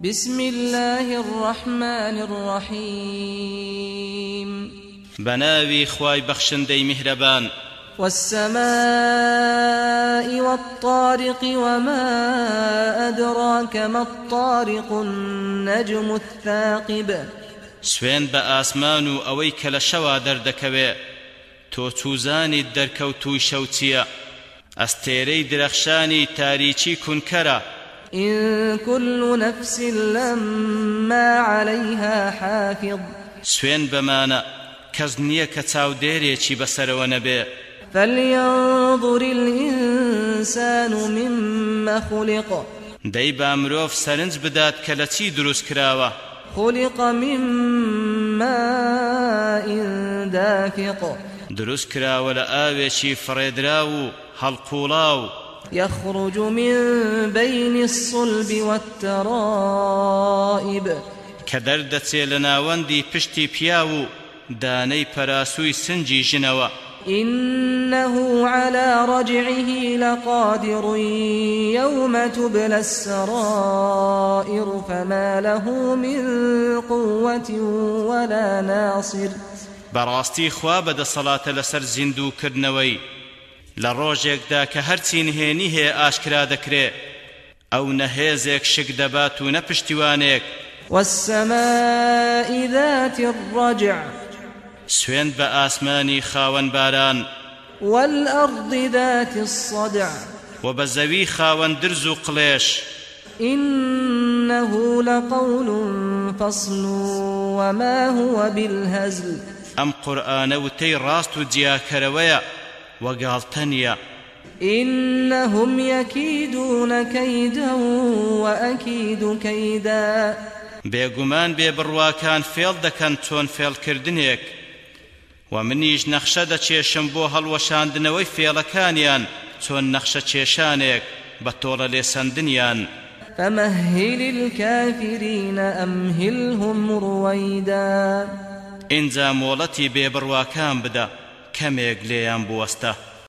بسم الله الرحمن الرحيم. بناوي خواي بخشندي مهربان والسماء والطارق وما أدراك ما الطارق النجم الثاقب. سوێن بە ئاسمان و ئەوەی کە لە شەوا دەردەکەوێ. تۆ چوزانی دەرکەوتووی شەوچیە ئەستێرەی درەخشانی کونکەرە. إن كل نفس لما عليها حافظ. سوێن بەمانە کەس نییە کە چاودێرێکی بەسەرەوە نەبێ. فلينظر الإنسان مما خلق. دەی با مرۆڤ سەرنج بدات کە لە چی دروست کراوە؟ خلق من ماء دافق. دروست کراوە لە ئاوێکی فڕێدرا و هەڵقوڵاو. يخرج من بين الصلب والترائب. کە دەردەچێ لە ناوەندی پشتی پیا و دانەی پەراسووی سنجی ژنەوە إنه على رجعه لقادر يوم تبلى السرائر فما له من قوة ولا ناصر. بەڕاستی خوا بەدەسەڵاتە لەسەر زیندووکردنەوەی لە ڕۆژێکدا کە هەرچی نهێنی هەیە ئاشکرا دەکرێ. ئەو نەهێزێک شک دەبات و نەپشتیوانێک. والسماء ذات الرجع سوێن بە ئاسمانی خاوەن باران والأرض ذات الصدع و بە زەوی خاوەن درز و قڵێش. إنه لقول فصل وما هو بالهزل ئەم قورآانە وتەی ڕاست و جیاکەرەوەیە. وەگاڵتەنیە إنهم يكيدون كيدا وأكيد كيدا. بێگومان بێ بڕواکان فێڵ دەکەن چۆن فێڵکردنێک. و منیش نەخشە دەچێشم بۆ هەڵوەشاندنەوەی فێڵەکانیان چۆن نەخشە چێشانێک بە تۆڵە لێسەندنیان. فمهل الكافرين أمهلهم رويدا. ئینجا مۆڵەتی بێبڕواکان بدە کەمێک لێیان بوەستە